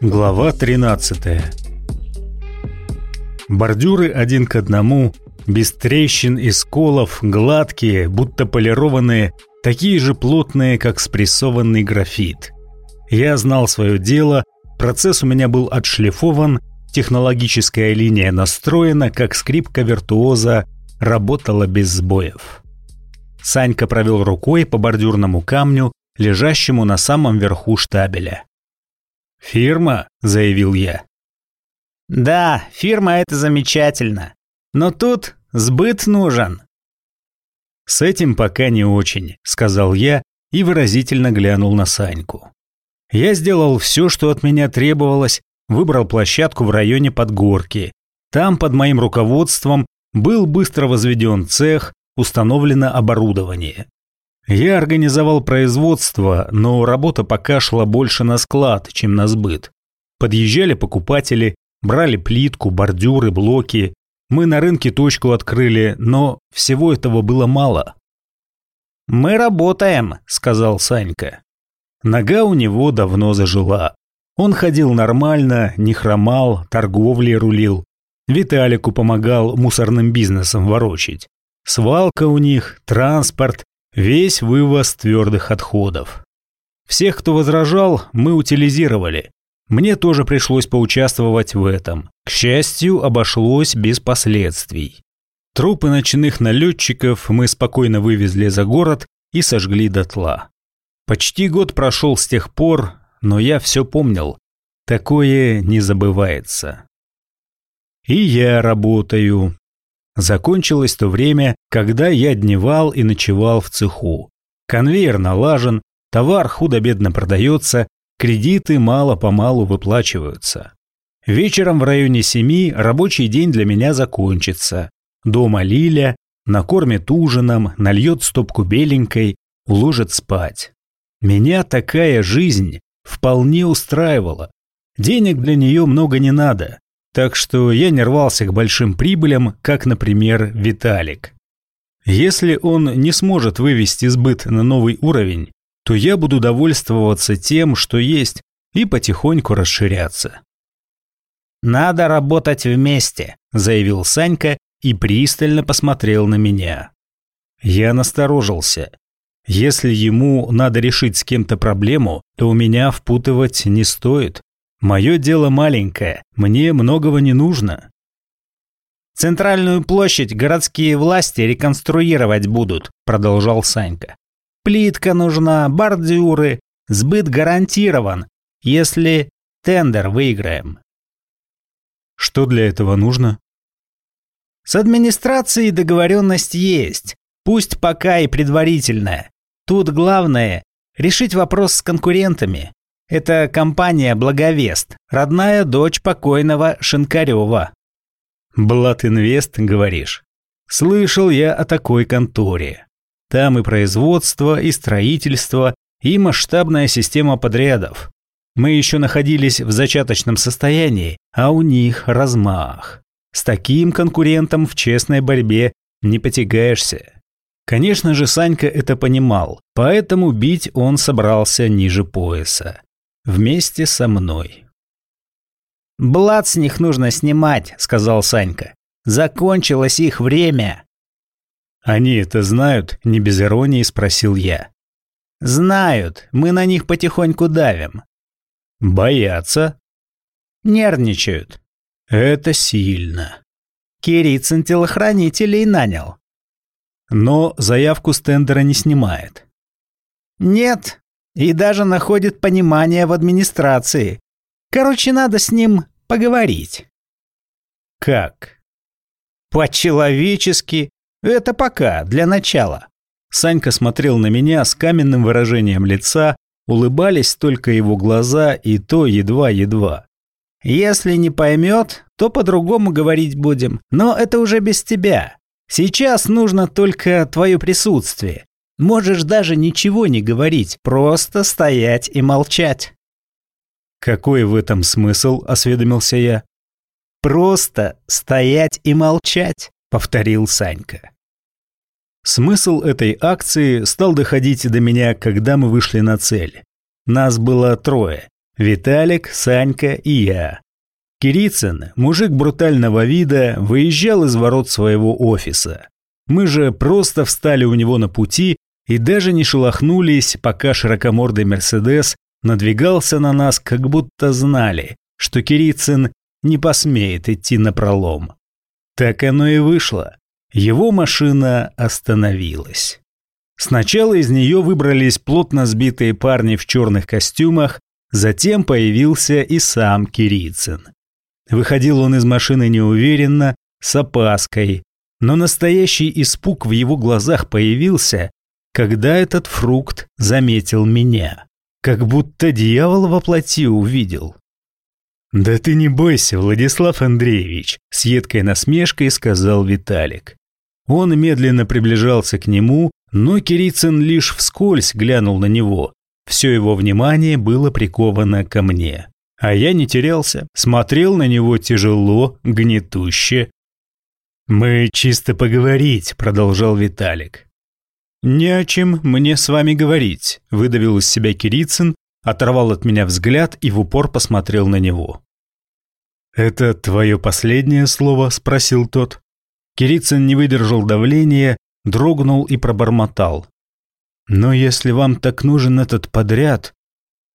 Глава 13 Бордюры один к одному, без трещин и сколов, гладкие, будто полированные, такие же плотные, как спрессованный графит. Я знал свое дело, процесс у меня был отшлифован, технологическая линия настроена, как скрипка виртуоза, работала без сбоев. Санька провел рукой по бордюрному камню, лежащему на самом верху штабеля. «Фирма», — заявил я. «Да, фирма — это замечательно. Но тут сбыт нужен». «С этим пока не очень», — сказал я и выразительно глянул на Саньку. Я сделал все, что от меня требовалось, выбрал площадку в районе Подгорки. Там под моим руководством был быстро возведен цех, установлено оборудование. Я организовал производство, но работа пока шла больше на склад, чем на сбыт. Подъезжали покупатели, брали плитку, бордюры, блоки. Мы на рынке точку открыли, но всего этого было мало. «Мы работаем», — сказал Санька. Нога у него давно зажила. Он ходил нормально, не хромал, торговлей рулил. Виталику помогал мусорным бизнесом ворочить. Свалка у них, транспорт, Весь вывоз твердых отходов. Всех, кто возражал, мы утилизировали. Мне тоже пришлось поучаствовать в этом. К счастью, обошлось без последствий. Трупы ночных налетчиков мы спокойно вывезли за город и сожгли дотла. Почти год прошел с тех пор, но я все помнил. Такое не забывается. И я работаю. Закончилось то время, когда я дневал и ночевал в цеху. Конвейер налажен, товар худо-бедно продается, кредиты мало-помалу выплачиваются. Вечером в районе семи рабочий день для меня закончится. Дома Лиля накормит ужином, нальет стопку беленькой, уложит спать. Меня такая жизнь вполне устраивала. Денег для нее много не надо, так что я не рвался к большим прибылям, как, например, Виталик. Если он не сможет вывести сбыт на новый уровень, то я буду довольствоваться тем, что есть, и потихоньку расширяться. «Надо работать вместе», – заявил Санька и пристально посмотрел на меня. Я насторожился. Если ему надо решить с кем-то проблему, то у меня впутывать не стоит. Мое дело маленькое, мне многого не нужно. Центральную площадь городские власти реконструировать будут, продолжал Санька. Плитка нужна, бордюры, сбыт гарантирован, если тендер выиграем. Что для этого нужно? С администрацией договоренность есть, пусть пока и предварительная. Тут главное – решить вопрос с конкурентами. Это компания «Благовест», родная дочь покойного Шинкарева. «Блат-инвест», говоришь? Слышал я о такой конторе. Там и производство, и строительство, и масштабная система подрядов. Мы еще находились в зачаточном состоянии, а у них размах. С таким конкурентом в честной борьбе не потягаешься. Конечно же, Санька это понимал, поэтому бить он собрался ниже пояса вместе со мной. «Блат с них нужно снимать», — сказал Санька. «Закончилось их время». «Они это знают?» — не без иронии спросил я. «Знают. Мы на них потихоньку давим». «Боятся?» «Нервничают». «Это сильно». Кирицын телохранителей нанял. Но заявку с тендера не снимает. «Нет, и даже находит понимание в администрации. Короче, надо с ним поговорить. Как? По-человечески. Это пока, для начала. Санька смотрел на меня с каменным выражением лица, улыбались только его глаза и то едва-едва. Если не поймет, то по-другому говорить будем, но это уже без тебя. Сейчас нужно только твое присутствие. Можешь даже ничего не говорить, просто стоять и молчать. Какой в этом смысл, осведомился я. Просто стоять и молчать, повторил Санька. Смысл этой акции стал доходить до меня, когда мы вышли на цель. Нас было трое – Виталик, Санька и я. Кирицын, мужик брутального вида, выезжал из ворот своего офиса. Мы же просто встали у него на пути и даже не шелохнулись, пока широкомордый «Мерседес» надвигался на нас, как будто знали, что Кирицын не посмеет идти на пролом. Так оно и вышло. Его машина остановилась. Сначала из нее выбрались плотно сбитые парни в черных костюмах, затем появился и сам Кирицын. Выходил он из машины неуверенно, с опаской, но настоящий испуг в его глазах появился, когда этот фрукт заметил меня. Как будто дьявол во плоти увидел. «Да ты не бойся, Владислав Андреевич», – с едкой насмешкой сказал Виталик. Он медленно приближался к нему, но Кирицын лишь вскользь глянул на него. Все его внимание было приковано ко мне. А я не терялся, смотрел на него тяжело, гнетуще. «Мы чисто поговорить», – продолжал Виталик. «Не о чем мне с вами говорить», – выдавил из себя Кирицын, оторвал от меня взгляд и в упор посмотрел на него. «Это твое последнее слово?» – спросил тот. Кирицын не выдержал давления, дрогнул и пробормотал. «Но если вам так нужен этот подряд,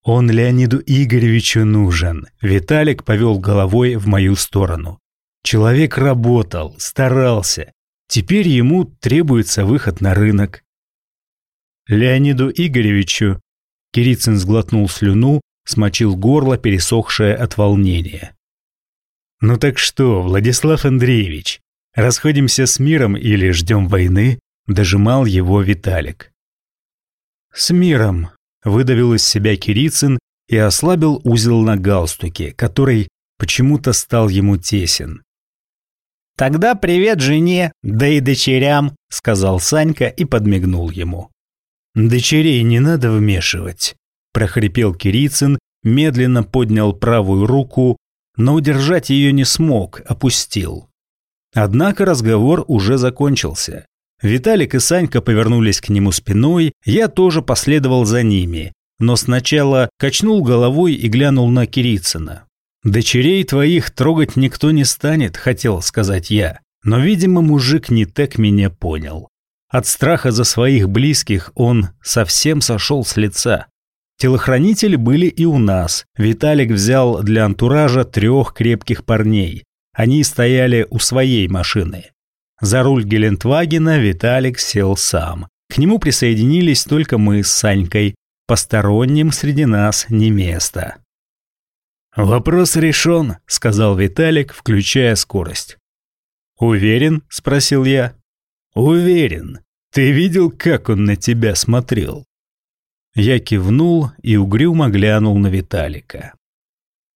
он Леониду Игоревичу нужен». Виталик повел головой в мою сторону. Человек работал, старался. Теперь ему требуется выход на рынок. Леониду Игоревичу Кирицын сглотнул слюну, смочил горло, пересохшее от волнения. «Ну так что, Владислав Андреевич, расходимся с миром или ждем войны?» – дожимал его Виталик. «С миром», – выдавил из себя Кирицын и ослабил узел на галстуке, который почему-то стал ему тесен. «Тогда привет жене, да и дочерям», – сказал Санька и подмигнул ему. «Дочерей не надо вмешивать», – прохрипел Кирицын, медленно поднял правую руку, но удержать ее не смог, опустил. Однако разговор уже закончился. Виталик и Санька повернулись к нему спиной, я тоже последовал за ними, но сначала качнул головой и глянул на Кирицына. «Дочерей твоих трогать никто не станет», – хотел сказать я, но, видимо, мужик не так меня понял. От страха за своих близких он совсем сошел с лица. Телохранители были и у нас. Виталик взял для антуража трех крепких парней. Они стояли у своей машины. За руль Гелендвагена Виталик сел сам. К нему присоединились только мы с Санькой. Посторонним среди нас не место. «Вопрос решен», — сказал Виталик, включая скорость. «Уверен?» — спросил я. «Уверен. Ты видел, как он на тебя смотрел?» Я кивнул и угрюмо глянул на Виталика.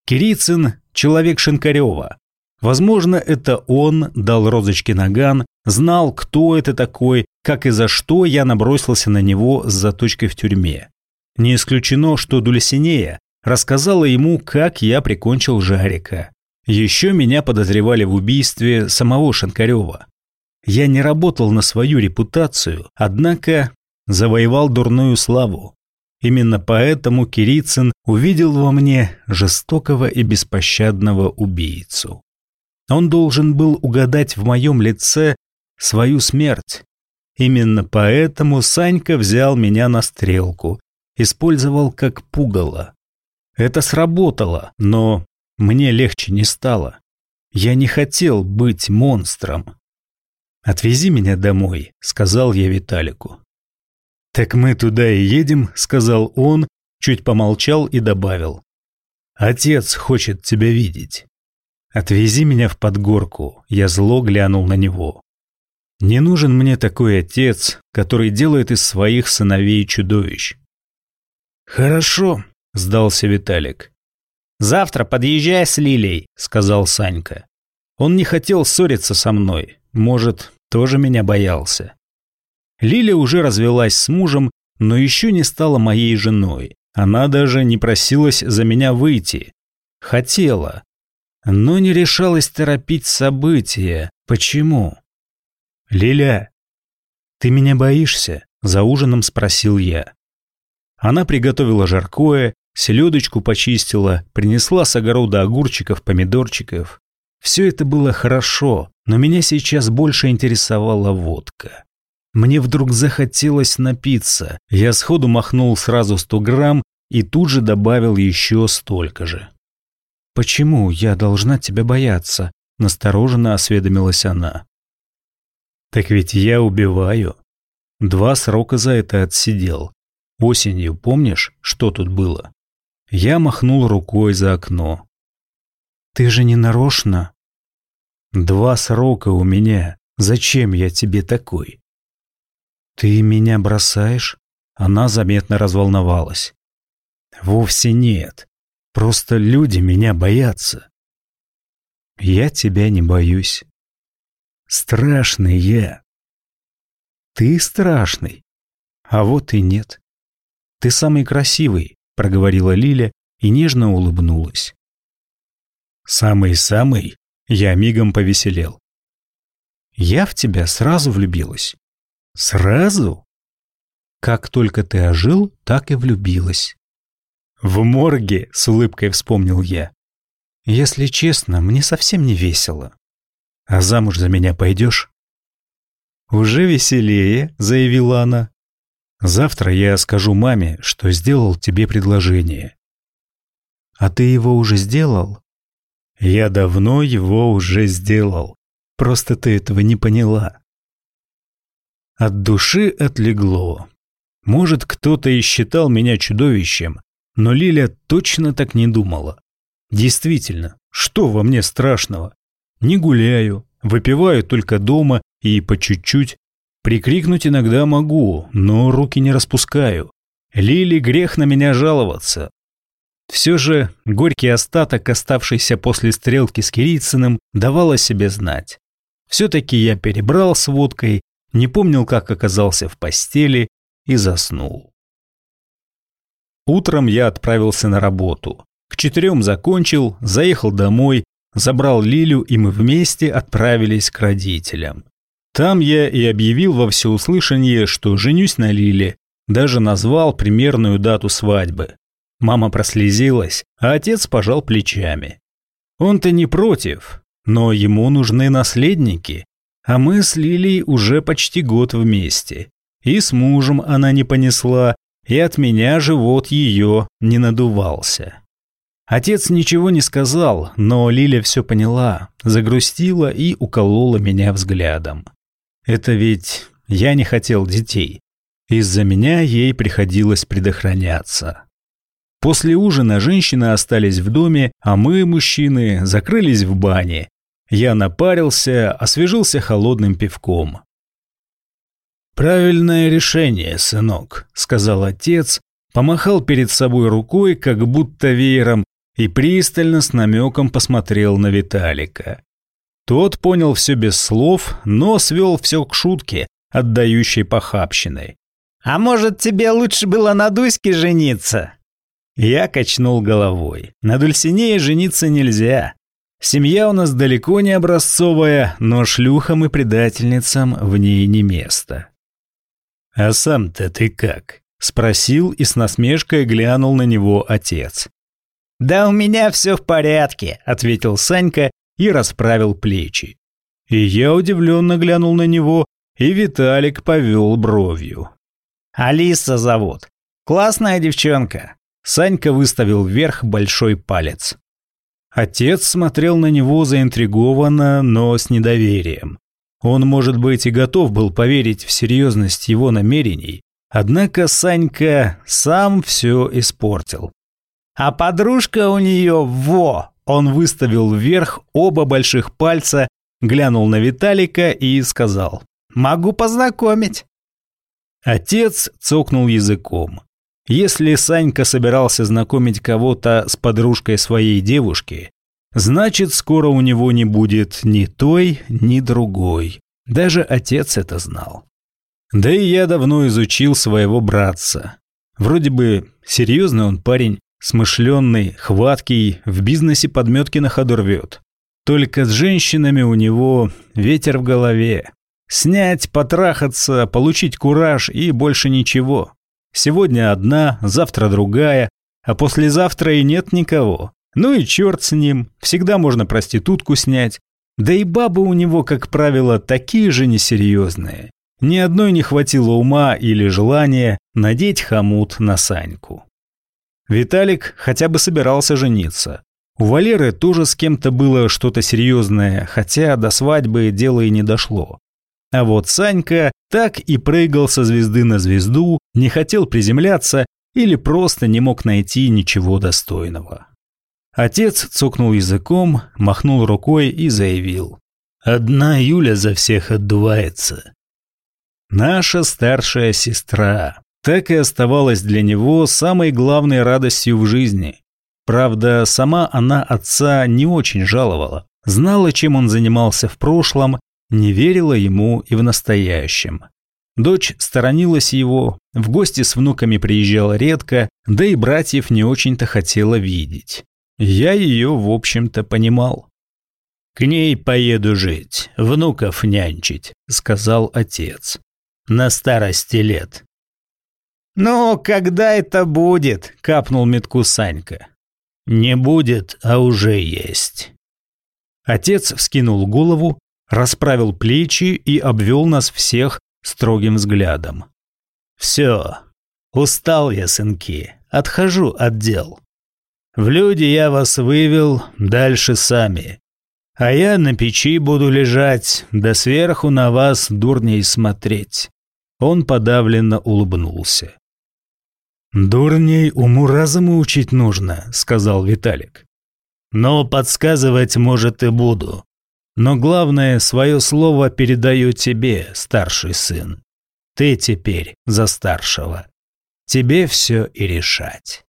Кирицын – человек Шинкарева. Возможно, это он дал розочке наган, знал, кто это такой, как и за что я набросился на него с заточкой в тюрьме. Не исключено, что Дульсинея рассказала ему, как я прикончил Жарика. Еще меня подозревали в убийстве самого Шинкарева. Я не работал на свою репутацию, однако завоевал дурную славу. Именно поэтому Кирицын увидел во мне жестокого и беспощадного убийцу. Он должен был угадать в моем лице свою смерть. Именно поэтому Санька взял меня на стрелку, использовал как пугало. Это сработало, но мне легче не стало. Я не хотел быть монстром. «Отвези меня домой», — сказал я Виталику. «Так мы туда и едем», — сказал он, чуть помолчал и добавил. «Отец хочет тебя видеть. Отвези меня в подгорку», — я зло глянул на него. «Не нужен мне такой отец, который делает из своих сыновей чудовищ». «Хорошо», — сдался Виталик. «Завтра подъезжай с Лилей», — сказал Санька. Он не хотел ссориться со мной, может, тоже меня боялся. Лиля уже развелась с мужем, но еще не стала моей женой. Она даже не просилась за меня выйти. Хотела, но не решалась торопить события. Почему? Лиля, «Ты меня боишься?» – за ужином спросил я. Она приготовила жаркое, селедочку почистила, принесла с огорода огурчиков, помидорчиков. Все это было хорошо, но меня сейчас больше интересовала водка. Мне вдруг захотелось напиться. Я сходу махнул сразу 100 грамм и тут же добавил еще столько же. «Почему я должна тебя бояться?» – настороженно осведомилась она. «Так ведь я убиваю. Два срока за это отсидел. Осенью, помнишь, что тут было?» Я махнул рукой за окно. «Ты же не нарочно?» «Два срока у меня. Зачем я тебе такой?» «Ты меня бросаешь?» Она заметно разволновалась. «Вовсе нет. Просто люди меня боятся». «Я тебя не боюсь. Страшный я». «Ты страшный. А вот и нет. Ты самый красивый», — проговорила Лиля и нежно улыбнулась. «Самый-самый?» — я мигом повеселел. «Я в тебя сразу влюбилась». Сразу? Как только ты ожил, так и влюбилась. В морге, с улыбкой вспомнил я. Если честно, мне совсем не весело. А замуж за меня пойдешь? Уже веселее, заявила она. Завтра я скажу маме, что сделал тебе предложение. А ты его уже сделал? Я давно его уже сделал. Просто ты этого не поняла. От души отлегло. Может, кто-то и считал меня чудовищем, но Лиля точно так не думала. Действительно, что во мне страшного? Не гуляю, выпиваю только дома и по чуть-чуть. Прикрикнуть иногда могу, но руки не распускаю. Лили грех на меня жаловаться. Все же горький остаток, оставшийся после стрелки с Кирицыным, давал о себе знать. Все-таки я перебрал с водкой не помнил, как оказался в постели и заснул. Утром я отправился на работу. К четырем закончил, заехал домой, забрал Лилю, и мы вместе отправились к родителям. Там я и объявил во всеуслышание, что женюсь на Лиле, даже назвал примерную дату свадьбы. Мама прослезилась, а отец пожал плечами. Он-то не против, но ему нужны наследники, а мы с Лилией уже почти год вместе. И с мужем она не понесла, и от меня живот ее не надувался. Отец ничего не сказал, но Лиля все поняла, загрустила и уколола меня взглядом. Это ведь я не хотел детей. Из-за меня ей приходилось предохраняться. После ужина женщины остались в доме, а мы, мужчины, закрылись в бане я напарился, освежился холодным пивком. «Правильное решение, сынок», — сказал отец, помахал перед собой рукой, как будто веером, и пристально с намеком посмотрел на Виталика. Тот понял все без слов, но свел все к шутке, отдающей похабщиной. «А может, тебе лучше было на Дуське жениться?» Я качнул головой. На Дульсинее жениться нельзя. Семья у нас далеко не образцовая, но шлюхам и предательницам в ней не место. «А сам-то ты как?» – спросил и с насмешкой глянул на него отец. «Да у меня все в порядке», – ответил Санька и расправил плечи. И я удивленно глянул на него, и Виталик повел бровью. «Алиса зовут. Классная девчонка». Санька выставил вверх большой палец. Отец смотрел на него заинтригованно, но с недоверием. Он, может быть, и готов был поверить в серьезность его намерений, однако Санька сам все испортил. «А подружка у нее во!» Он выставил вверх оба больших пальца, глянул на Виталика и сказал «Могу познакомить». Отец цокнул языком. Если Санька собирался знакомить кого-то с подружкой своей девушки, значит, скоро у него не будет ни той, ни другой. Даже отец это знал. Да и я давно изучил своего братца. Вроде бы серьезный он парень, смышленный, хваткий, в бизнесе подметки на ходу рвет. Только с женщинами у него ветер в голове. Снять, потрахаться, получить кураж и больше ничего. Сегодня одна, завтра другая, а послезавтра и нет никого. Ну и черт с ним, всегда можно проститутку снять. Да и бабы у него, как правило, такие же несерьезные. Ни одной не хватило ума или желания надеть хомут на Саньку. Виталик хотя бы собирался жениться. У Валеры тоже с кем-то было что-то серьезное, хотя до свадьбы дело и не дошло. А вот Санька так и прыгал со звезды на звезду, не хотел приземляться или просто не мог найти ничего достойного. Отец цокнул языком, махнул рукой и заявил. «Одна Юля за всех отдувается. Наша старшая сестра. Так и оставалась для него самой главной радостью в жизни. Правда, сама она отца не очень жаловала. Знала, чем он занимался в прошлом, не верила ему и в настоящем. Дочь сторонилась его, в гости с внуками приезжала редко, да и братьев не очень-то хотела видеть. Я ее, в общем-то, понимал. «К ней поеду жить, внуков нянчить», — сказал отец на старости лет. «Ну, когда это будет?» – капнул метку Санька. «Не будет, а уже есть». Отец вскинул голову, расправил плечи и обвел нас всех строгим взглядом. «Все, устал я, сынки, отхожу от дел. В люди я вас вывел, дальше сами. А я на печи буду лежать, да сверху на вас дурней смотреть. Он подавленно улыбнулся. «Дурней уму-разуму учить нужно», — сказал Виталик. «Но подсказывать, может, и буду. Но главное, свое слово передаю тебе, старший сын. Ты теперь за старшего. Тебе все и решать».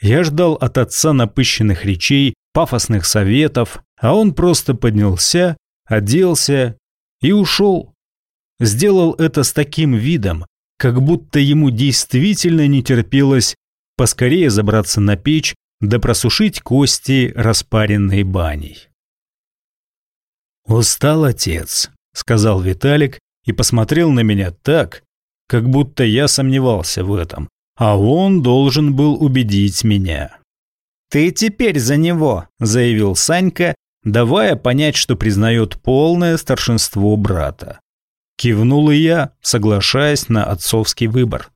Я ждал от отца напыщенных речей, пафосных советов, а он просто поднялся, оделся и ушел. Сделал это с таким видом, как будто ему действительно не терпелось поскорее забраться на печь да просушить кости распаренной баней. «Устал отец», — сказал Виталик и посмотрел на меня так, как будто я сомневался в этом, а он должен был убедить меня. «Ты теперь за него», — заявил Санька, давая понять, что признает полное старшинство брата. Кивнул и я, соглашаясь на отцовский выбор.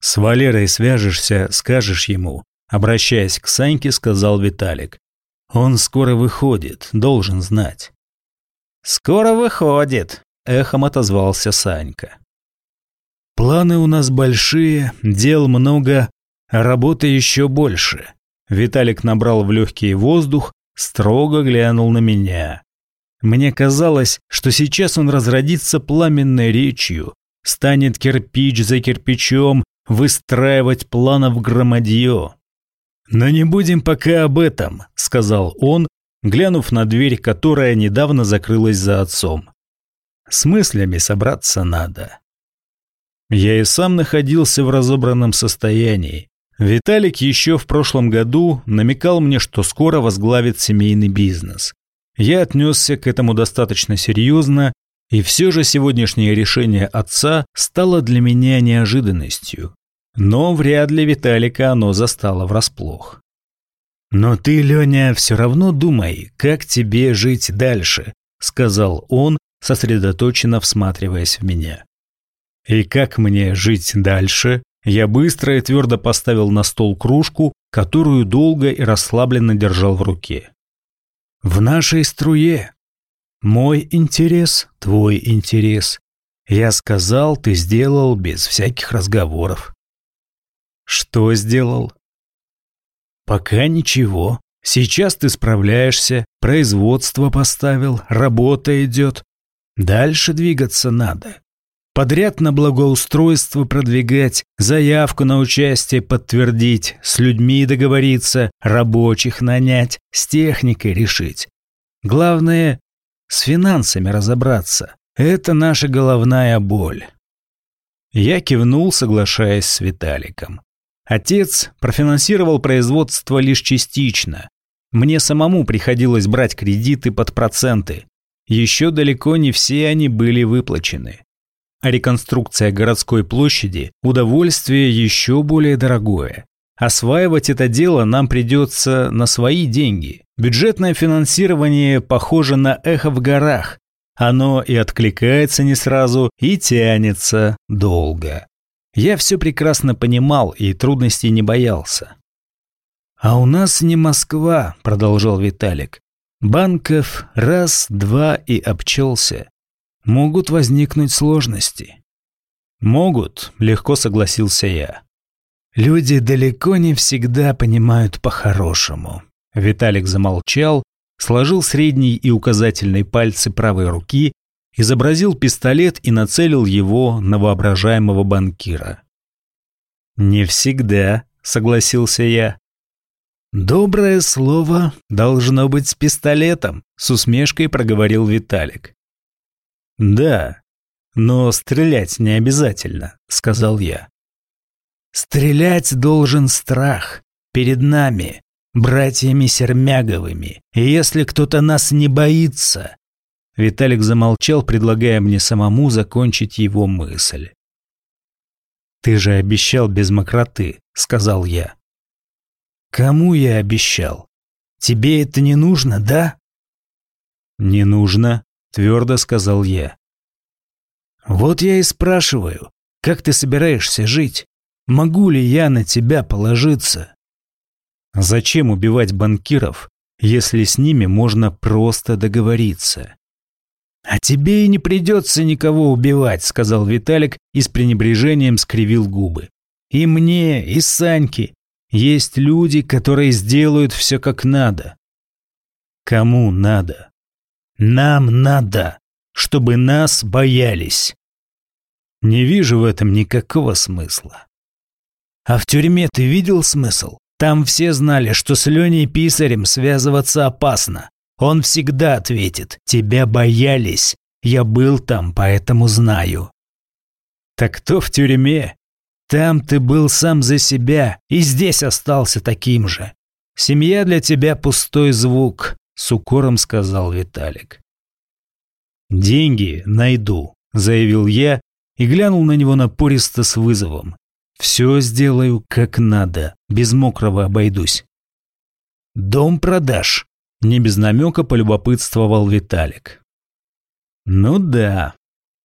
«С Валерой свяжешься, скажешь ему», обращаясь к Саньке, сказал Виталик. «Он скоро выходит, должен знать». «Скоро выходит», – эхом отозвался Санька. «Планы у нас большие, дел много, а работы еще больше». Виталик набрал в легкий воздух, строго глянул на меня. Мне казалось, что сейчас он разродится пламенной речью, станет кирпич за кирпичом выстраивать планов громадье. «Но не будем пока об этом», — сказал он, глянув на дверь, которая недавно закрылась за отцом. «С мыслями собраться надо». Я и сам находился в разобранном состоянии. Виталик еще в прошлом году намекал мне, что скоро возглавит семейный бизнес. Я отнесся к этому достаточно серьезно, и все же сегодняшнее решение отца стало для меня неожиданностью. Но вряд ли Виталика оно застало врасплох. «Но ты, Леня, все равно думай, как тебе жить дальше», сказал он, сосредоточенно всматриваясь в меня. «И как мне жить дальше?» Я быстро и твердо поставил на стол кружку, которую долго и расслабленно держал в руке в нашей струе. Мой интерес, твой интерес. Я сказал, ты сделал без всяких разговоров. Что сделал? Пока ничего. Сейчас ты справляешься, производство поставил, работа идет. Дальше двигаться надо. Подряд на благоустройство продвигать, заявку на участие подтвердить, с людьми договориться, рабочих нанять, с техникой решить. Главное, с финансами разобраться. Это наша головная боль. Я кивнул, соглашаясь с Виталиком. Отец профинансировал производство лишь частично. Мне самому приходилось брать кредиты под проценты. еще далеко не все они были выплачены. А реконструкция городской площади – удовольствие еще более дорогое. Осваивать это дело нам придется на свои деньги. Бюджетное финансирование похоже на эхо в горах. Оно и откликается не сразу, и тянется долго. Я все прекрасно понимал и трудностей не боялся. «А у нас не Москва», – продолжал Виталик. «Банков раз, два и обчелся. Могут возникнуть сложности». «Могут», – легко согласился я. Люди далеко не всегда понимают по-хорошему. Виталик замолчал, сложил средний и указательный пальцы правой руки, изобразил пистолет и нацелил его на воображаемого банкира. «Не всегда», — согласился я. «Доброе слово должно быть с пистолетом», — с усмешкой проговорил Виталик. «Да, но стрелять не обязательно», — сказал я. Стрелять должен страх перед нами, братьями Сермяговыми. И если кто-то нас не боится... Виталик замолчал, предлагая мне самому закончить его мысль. «Ты же обещал без мокроты», — сказал я. «Кому я обещал? Тебе это не нужно, да?» «Не нужно», — твердо сказал я. «Вот я и спрашиваю, как ты собираешься жить? Могу ли я на тебя положиться? Зачем убивать банкиров, если с ними можно просто договориться? А тебе и не придется никого убивать, сказал Виталик и с пренебрежением скривил губы. И мне, и Саньке. Есть люди, которые сделают все как надо. Кому надо? Нам надо, чтобы нас боялись. Не вижу в этом никакого смысла. А в тюрьме ты видел смысл? Там все знали, что с Леней Писарем связываться опасно. Он всегда ответит «Тебя боялись. Я был там, поэтому знаю». Так кто в тюрьме? Там ты был сам за себя и здесь остался таким же. Семья для тебя пустой звук, с укором сказал Виталик. Деньги найду, заявил я и глянул на него напористо с вызовом. Все сделаю как надо, без мокрого обойдусь. Дом продашь? Не без намека полюбопытствовал Виталик. Ну да.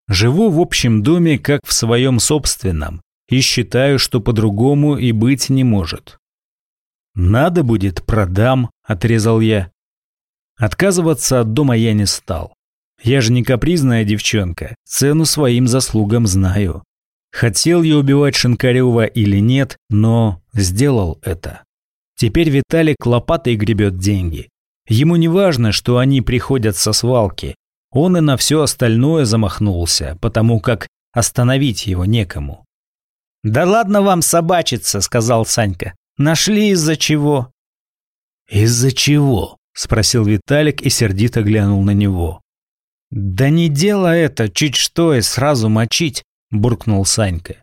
Живу в общем доме, как в своем собственном, и считаю, что по-другому и быть не может. Надо будет, продам, отрезал я. Отказываться от дома я не стал. Я же не капризная девчонка, цену своим заслугам знаю. Хотел я убивать Шинкарева или нет, но сделал это. Теперь Виталик лопатой гребет деньги. Ему не важно, что они приходят со свалки. Он и на все остальное замахнулся, потому как остановить его некому. «Да ладно вам собачиться», — сказал Санька. «Нашли из-за чего?» «Из-за чего?» — спросил Виталик и сердито глянул на него. «Да не дело это, чуть что и сразу мочить буркнул Санька.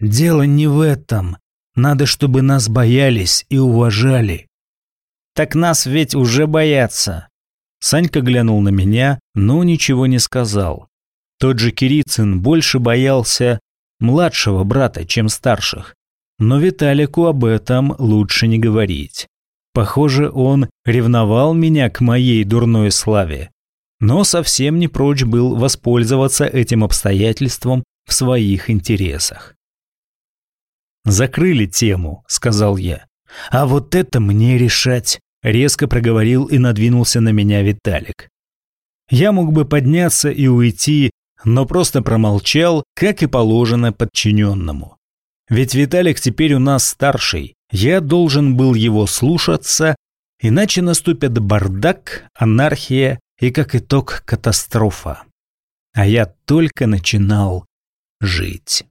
Дело не в этом. Надо, чтобы нас боялись и уважали. Так нас ведь уже боятся. Санька глянул на меня, но ничего не сказал. Тот же Кирицын больше боялся младшего брата, чем старших. Но Виталику об этом лучше не говорить. Похоже, он ревновал меня к моей дурной славе. Но совсем не прочь был воспользоваться этим обстоятельством в своих интересах. «Закрыли тему», — сказал я. «А вот это мне решать», — резко проговорил и надвинулся на меня Виталик. Я мог бы подняться и уйти, но просто промолчал, как и положено подчиненному. Ведь Виталик теперь у нас старший, я должен был его слушаться, иначе наступят бардак, анархия и, как итог, катастрофа. А я только начинал жить.